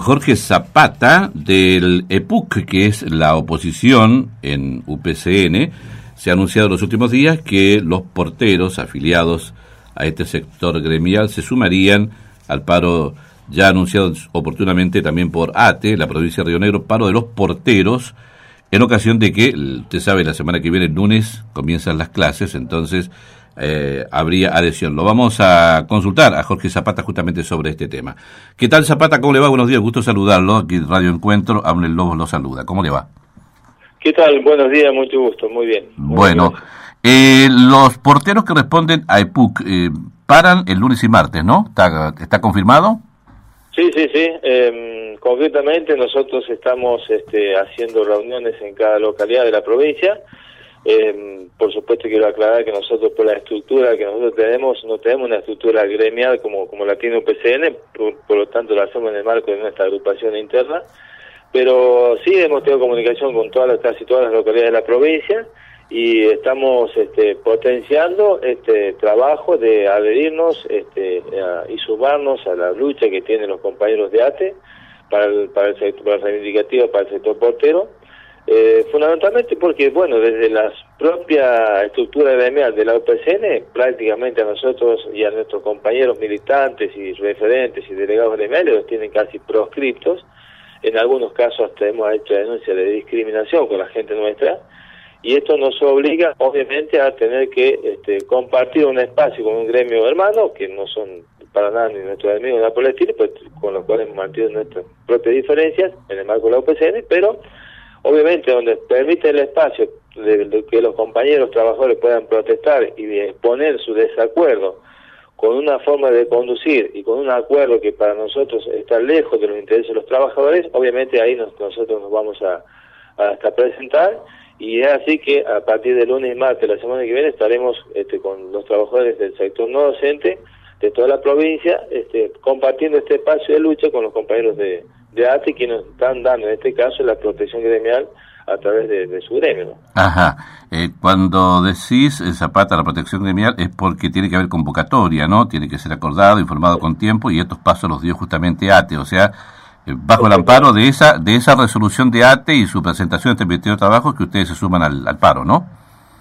Jorge Zapata del EPUC, que es la oposición en UPCN, se ha anunciado en los últimos días que los porteros afiliados a este sector gremial se sumarían al paro ya anunciado oportunamente también por ATE, la provincia de Río Negro, paro de los porteros, en ocasión de que, usted sabe, la semana que viene, el lunes, comienzan las clases, entonces eh, habría adhesión. Lo vamos a consultar a Jorge Zapata justamente sobre este tema. ¿Qué tal Zapata? ¿Cómo le va? Buenos días, gusto saludarlo. Aquí Radio Encuentro, Hambre Lobo lo saluda. ¿Cómo le va? ¿Qué tal? Buenos días, mucho gusto, muy bien. bueno, Eh, los porteros que responden a EPUC eh, paran el lunes y martes, ¿no? ¿Está, está confirmado? Sí, sí, sí. Eh, concretamente nosotros estamos este, haciendo reuniones en cada localidad de la provincia eh, por supuesto quiero aclarar que nosotros por la estructura que nosotros tenemos, no tenemos una estructura gremial como, como la tiene UPCN, por, lo tanto la hacemos en el marco de nuestra agrupación interna, pero sí hemos tenido comunicación con todas las, casi todas las localidades de la provincia y estamos este, potenciando este trabajo de adherirnos este, y sumarnos a la lucha que tienen los compañeros de ATE para el, para el sector para el reivindicativo para el sector portero eh, fundamentalmente porque, bueno, desde la propia estructura gremial de la OPCN, prácticamente a nosotros y a nuestros compañeros militantes y referentes y delegados gremiales los tienen casi proscriptos. En algunos casos hasta hemos hecho denuncias de discriminación con la gente nuestra. Y esto nos obliga, obviamente, a tener que este, compartir un espacio con un gremio hermano, que no son para nada ni nuestros por el estilo, pues, con los cuales hemos mantenido nuestras propias diferencias en el marco de la OPCN, pero obviamente donde permite el espacio de, que los compañeros trabajadores puedan protestar y exponer su desacuerdo con una forma de conducir y con un acuerdo que para nosotros está lejos de los intereses de los trabajadores, obviamente ahí nosotros nos vamos a, hasta presentar y es así que a partir del lunes y martes la semana que viene estaremos este, con los trabajadores del sector no docente de toda la provincia este, compartiendo este espacio de lucha con los compañeros de, de ATE que nos están dando en este caso la protección gremial a través de, su gremio. Ajá. Eh, cuando decís eh, Zapata la protección gremial es porque tiene que haber convocatoria, ¿no? Tiene que ser acordado, informado con tiempo y estos pasos los dio justamente ATE, o sea, eh, bajo el amparo de esa de esa resolución de ATE y su presentación de este de trabajo que ustedes se suman al, paro, ¿no?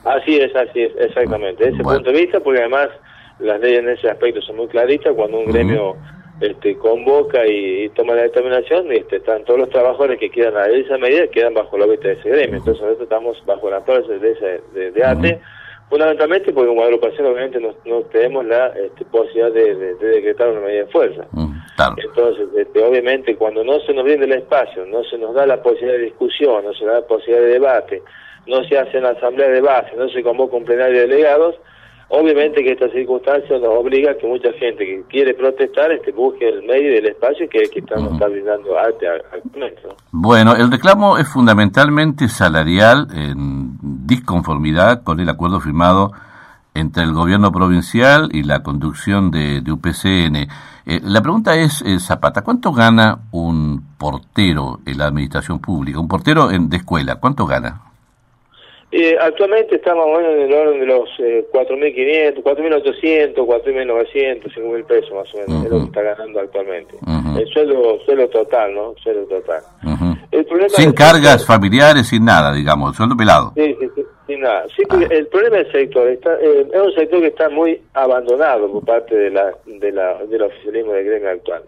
Así es, así es, exactamente. Desde ese punto de vista, porque además las leyes en ese aspecto son muy claritas, cuando un gremio este, convoca y, toma la determinación, y este, están todos los trabajadores que quieran a esa medida quedan bajo la vista de ese gremio. Entonces nosotros estamos bajo la fuerza de, ese, de, ATE, fundamentalmente porque como agrupación obviamente no, tenemos la este, posibilidad de, decretar una medida de fuerza. Entonces, este, obviamente cuando no se nos brinda el espacio, no se nos da la posibilidad de discusión, no se da la posibilidad de debate, no se hace una asamblea de base, no se convoca un plenario de delegados, Obviamente que esta circunstancia nos obliga a que mucha gente que quiere protestar este, busque el medio y el espacio que, que estamos está brindando arte actualmente. Bueno, el reclamo es fundamentalmente salarial en disconformidad con el acuerdo firmado entre el gobierno provincial y la conducción de, UPCN. Eh, la pregunta es, eh, Zapata, ¿cuánto gana un portero en la administración pública? Un portero en, de escuela, ¿cuánto gana? Eh, actualmente estamos en el orden de los eh, 4.500, 4.800, 4.900, 5.000 pesos más o menos, es lo que está ganando actualmente. El sueldo, sueldo total, ¿no? Sueldo total. sin cargas familiares, sin nada, digamos, sueldo pelado. Sí, sí, sin nada. Sí, ah. el problema del sector está, eh, es un sector que está muy abandonado por parte de la, de la, del oficialismo de gremio actual.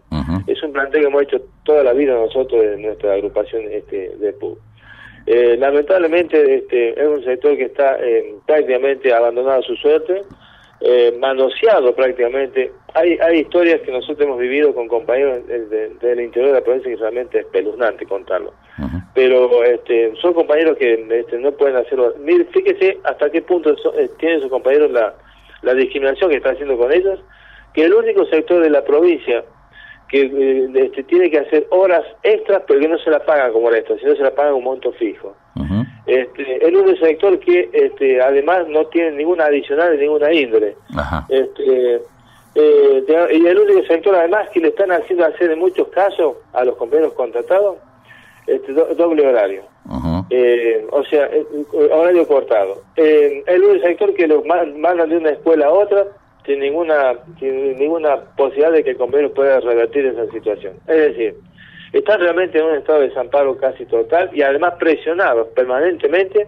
Es un planteo que hemos hecho toda la vida nosotros en nuestra agrupación este, de PUB. Eh, lamentablemente este, es un sector que está eh, prácticamente abandonado a su suerte, eh, manoseado prácticamente. Hay, hay historias que nosotros hemos vivido con compañeros del interior de la provincia que realmente es espeluznante contarlo. Pero este, son compañeros que este, no pueden hacerlo. Mire, fíjese hasta qué punto eh, tienen sus compañeros la, la discriminación que está haciendo con ellos, que el único sector de la provincia que eh, este, tiene que hacer horas extras, pero que no se la pagan como esto, sino se la pagan un monto fijo. este, el único sector que este, además no tiene ninguna adicional de ninguna índole. Este, eh, y el único sector además que le están haciendo hacer en muchos casos a los compañeros contratados este, doble horario. Eh, o sea, horario cortado. el único sector que los mandan de una escuela a otra sin ninguna sin ninguna posibilidad de que el compañero pueda revertir esa situación. Es decir, están realmente en un estado de desamparo casi total y además presionados permanentemente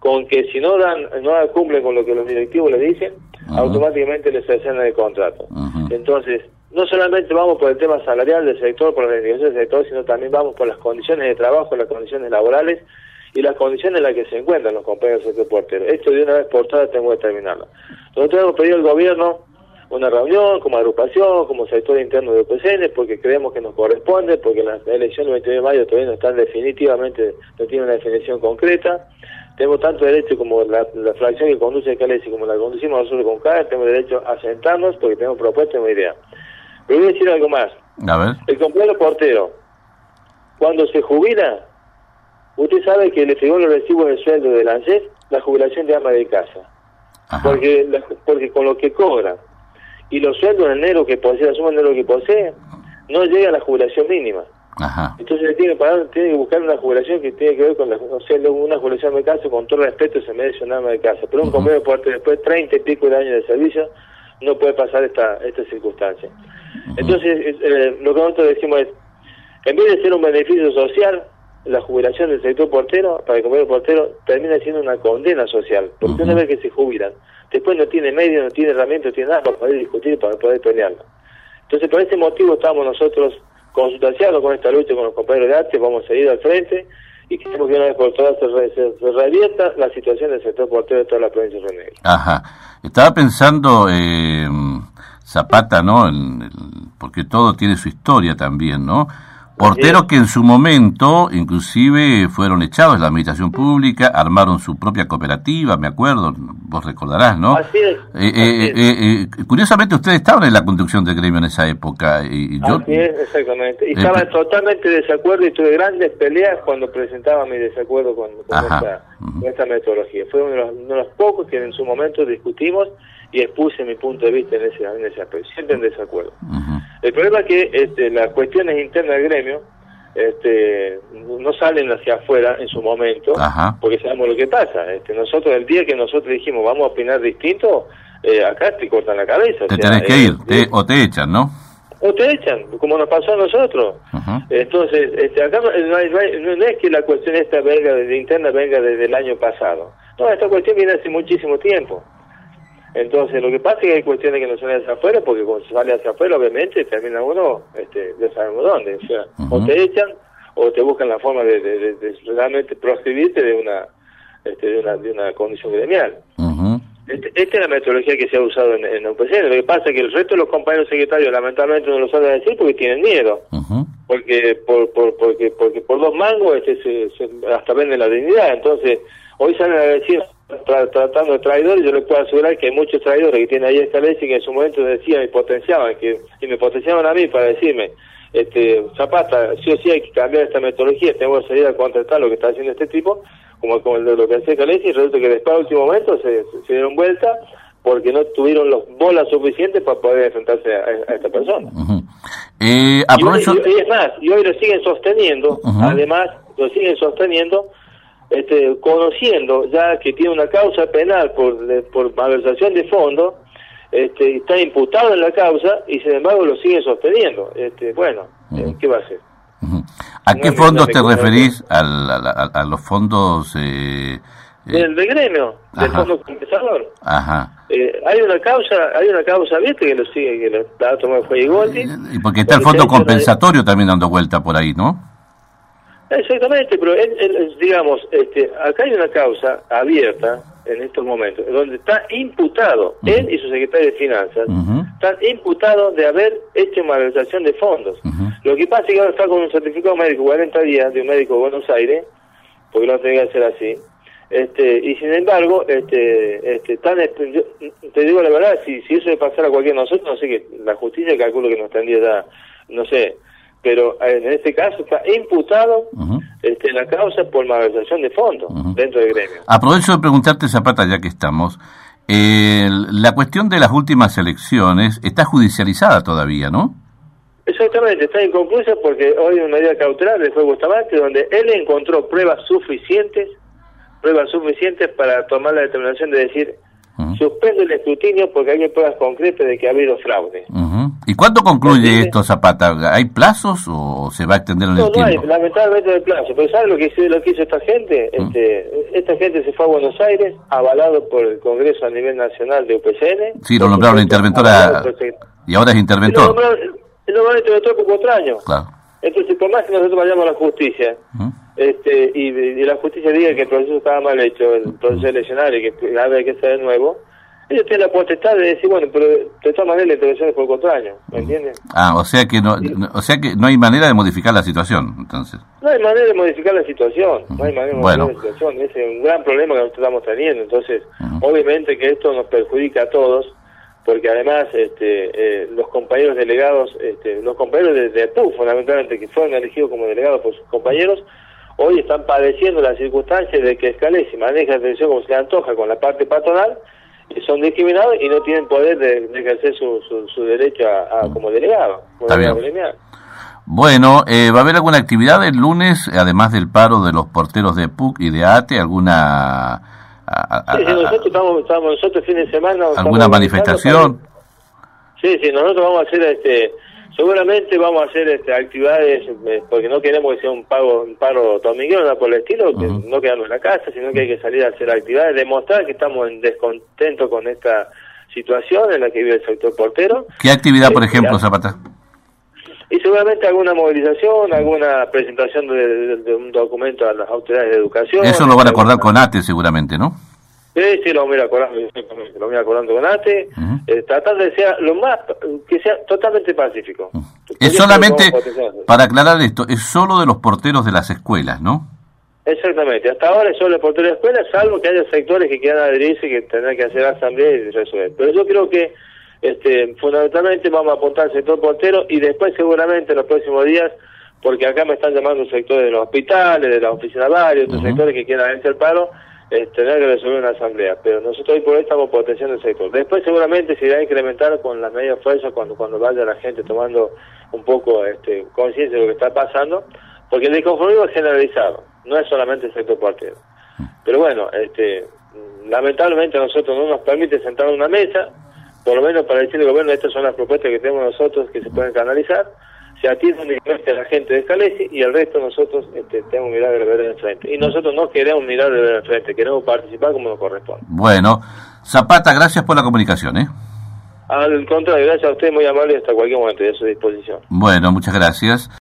con que si no dan no cumplen con lo que los directivos les dicen, automáticamente les hacen el contrato. Entonces, no solamente vamos por el tema salarial del sector, por las negociaciones del sector, sino también vamos por las condiciones de trabajo, las condiciones laborales y las condiciones en las que se encuentran los compañeros del sector portero. Esto de una vez por todas tengo que terminarlo. Nosotros hemos pedido al gobierno una reunión como agrupación, como sector interno de OPCN, porque creemos que nos corresponde, porque las elecciones del 29 de mayo todavía no están definitivamente, no tienen una definición concreta. Tenemos tanto derecho como la, fracción que conduce el y como la conducimos nosotros con CAE, tenemos derecho a sentarnos porque tenemos propuesta y una idea. Pero voy a decir algo más. A ver. El compañero portero, cuando se jubila, usted sabe que le figura los recibos de sueldo del ANSES la jubilación de ama de casa. Porque, porque con lo que cobra y los sueldos en enero que posee, la suma de enero que posee, no llega a la jubilación mínima. Entonces tiene que, pagar, tiene que buscar una jubilación que tiene que ver con la, o sea, una jubilación de casa, con todo respeto se merece un ama de casa. Pero un compañero portero después de 30 y pico de años de servicio no puede pasar esta, esta circunstancia. Entonces, eh, lo que nosotros decimos es, en vez de ser un beneficio social, la jubilación del sector portero, para el compañero portero, termina siendo una condena social, porque una vez que se jubilan, después no tiene medio, no tiene herramientas, no tiene nada para poder discutir, para poder pelearla. Entonces, por ese motivo estamos nosotros consultaciados con esta lucha con los compañeros de arte, vamos a ir al frente y queremos que una vez por todas se, revierta la situación del sector portero de toda la provincia de Río Ajá. Estaba pensando, eh, Zapata, ¿no? porque todo tiene su historia también, ¿no? Porteros que en su momento, inclusive, fueron echados de la administración pública, armaron su propia cooperativa, me acuerdo, vos recordarás, ¿no? Así es. Eh, eh, eh, curiosamente, ustedes estaban en la conducción del gremio en esa época. Y, yo, Así es, exactamente. Y estaba totalmente de desacuerdo y tuve grandes peleas cuando presentaba mi desacuerdo con, esta, metodología. Fue uno de, los, uno de los pocos que en su momento discutimos y expuse mi punto de vista en ese, en ese aspecto, siempre en desacuerdo. El problema es que este, las cuestiones internas del gremio este, no salen hacia afuera en su momento, porque sabemos lo que pasa. Este, nosotros, el día que nosotros dijimos vamos a opinar distinto, eh, acá te cortan la cabeza. Te tenés que ir, eh, o te echan, ¿no? O te echan, como nos pasó a nosotros. Entonces, este, acá no, no, es que la cuestión esta venga desde interna venga desde el año pasado. No, esta cuestión viene hace muchísimo tiempo. Entonces, lo que pasa es que hay cuestiones que no salen hacia afuera, porque cuando se sale hacia afuera, obviamente, termina uno, este, ya sabemos dónde. O sea, o te echan, o te buscan la forma de, de, realmente proscribirte de una, este, de una, de una condición gremial. Este, esta es la metodología que se ha usado en, en UPC. Lo que pasa es que el resto de los compañeros secretarios, lamentablemente, no lo saben decir porque tienen miedo. Porque por, por, porque, porque por dos mangos este, se, hasta venden la dignidad. Entonces, hoy salen a decir tratando de traidores, yo les puedo asegurar que hay muchos traidores que tienen ahí esta ley y que en su momento decían y potenciaban, que y me potenciaban a mí para decirme, este Zapata, sí o sí hay que cambiar esta metodología, tengo que salir a contratar lo que está haciendo este tipo, como, como lo que hace Calesi, y resulta que después al último momento se, dieron vuelta porque no tuvieron los bolas suficientes para poder enfrentarse a, esta persona. Eh, y, es más, y hoy lo siguen sosteniendo, además lo siguen sosteniendo este, conociendo ya que tiene una causa penal por, por malversación de fondos, este, está imputado en la causa y sin embargo lo sigue sosteniendo. Este, bueno, eh, ¿qué va a hacer? ¿A qué fondos te referís? a, los fondos... Eh, eh, del, gremio, del fondo compensador. Eh, hay una causa, hay una causa, viste, que lo sigue, que lo ha tomado Juez Goldi. Y porque está el fondo compensatorio también dando vuelta por ahí, ¿no? Exactamente, pero digamos, este, acá hay una causa abierta en estos momentos, donde está imputado, él y su secretario de Finanzas, están imputados de haber hecho malversación de fondos. Lo que pasa es que ahora está con un certificado médico 40 días de un médico de Buenos Aires, porque no tenía que ser así, este, y sin embargo, este, este, tan, te digo la verdad, si, si eso le pasara a cualquiera de nosotros, no sé que la justicia calculo que nos tendría ya, no sé, pero eh, en este caso está imputado este, la causa por malversación de fondos dentro del gremio. Aprovecho de preguntarte, Zapata, ya que estamos, la cuestión de las últimas elecciones está judicializada todavía, ¿no? Exactamente, está inconclusa porque hoy hay una medida cautelar del fue Bustamante donde él encontró pruebas suficientes, pruebas suficientes para tomar la determinación de decir suspende el escrutinio porque hay pruebas concretas de que ha habido fraude. ¿Y cuándo concluye esto, Zapata? ¿Hay plazos o se va a extender en el tiempo? No, hay, lamentablemente no hay plazo. Pero ¿sabes lo que, hizo, lo que hizo esta gente? Este, esta gente se fue a Buenos Aires, avalado por el Congreso a nivel nacional de UPCN. Sí, lo nombraron interventora y ahora es interventor. Lo nombraron, interventor por cuatro años. Claro. Entonces, por más que nosotros vayamos a la justicia, este, y, la justicia diga que el proceso estaba mal hecho, el proceso eleccionario, y que había que hacer de nuevo, ellos tienen la potestad de decir, bueno, pero de todas maneras la intervención es por cuatro años, ¿me entiendes? Ah, o sea que no, o sea que no hay manera de modificar la situación, entonces. No hay manera de modificar la situación, no hay manera de modificar la situación, ese es un gran problema que nosotros estamos teniendo, entonces, obviamente que esto nos perjudica a todos, porque además este, eh, los compañeros delegados, este, los compañeros de, de fundamentalmente, que fueron elegidos como delegados por sus compañeros, hoy están padeciendo las circunstancias de que Escalesi maneja la televisión como se le antoja con la parte patronal, y son discriminados y no tienen poder de, ejercer su, su, derecho a, como delegado. Bueno, eh, ¿va a haber alguna actividad el lunes, además del paro de los porteros de PUC y de ATE? ¿Alguna sí, sí, nosotros estamos, estamos, nosotros fin de semana... ¿Alguna manifestación? Sí, sí, nosotros vamos a hacer, este seguramente vamos a hacer este, actividades, eh, porque no queremos que sea un pago un paro dominguero, nada por el estilo, que no quedarnos en la casa, sino que hay que salir a hacer actividades, demostrar que estamos en descontento con esta situación en la que vive el sector portero. ¿Qué actividad, por este, ejemplo, Zapata? Y seguramente alguna movilización, alguna presentación de, un documento a las autoridades de educación. Eso lo van a acordar con ATE seguramente, ¿no? Sí, sí, lo voy acordando, lo voy acordando con ATE, eh, tratar de ser lo más, que sea totalmente pacífico. Es solamente, para aclarar esto, es solo de los porteros de las escuelas, ¿no? Exactamente, hasta ahora es solo de porteros de escuelas, salvo que haya sectores que quieran adherirse, que tendrán que hacer asamblea y resolver. Pero yo creo que este, fundamentalmente vamos a apuntar al sector portero y después seguramente en los próximos días, porque acá me están llamando sectores de los hospitales, de las oficinas varios, otros sectores que quieran hacer paro, eh, tener que resolver una asamblea. Pero nosotros hoy por hoy estamos potenciando el sector. Después seguramente se irá a incrementar con las medidas fuerzas cuando, cuando vaya la gente tomando un poco este, conciencia de lo que está pasando, porque el desconformismo es generalizado, no es solamente el sector portero. Pero bueno, este, lamentablemente a nosotros no nos permite sentar en una mesa, por lo menos para decirle al gobierno, estas son las propuestas que tenemos nosotros que se pueden canalizar, se atiende únicamente a la gente de Scalesi y el resto nosotros este, tenemos que mirar de ver en frente. Y nosotros no queremos mirar de ver en frente, queremos participar como nos corresponde. Bueno, Zapata, gracias por la comunicación. ¿eh? Al contrario, gracias a usted, muy amable, hasta cualquier momento, a su disposición. Bueno, muchas gracias.